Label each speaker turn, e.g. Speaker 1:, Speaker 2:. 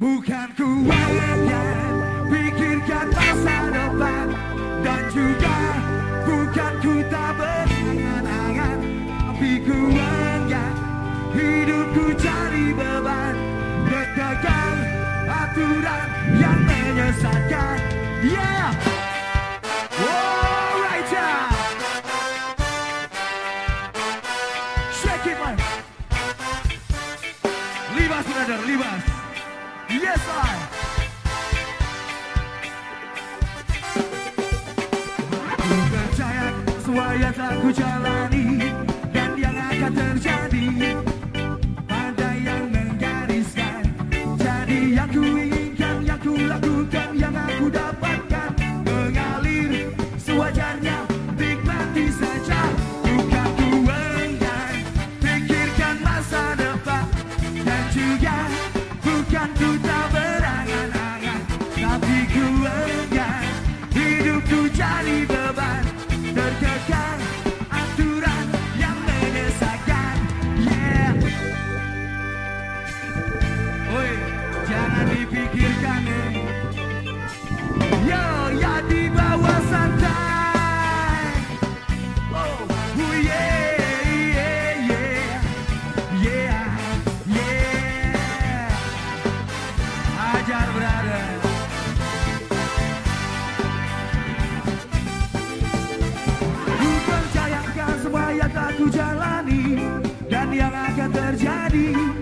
Speaker 1: Bukan kuatnya pikirkan masa depan Dan juga bukan ku tak berangan-angan Tapi ku anggap hidupku cari beban Bertegang aturan yang menyesatkan Yeah! Shake it. Libas, brother, libas. Yes, I. Percaya semua yang telah ku jalani dan yang akan terjadi. ku jalani dan yang akan terjadi.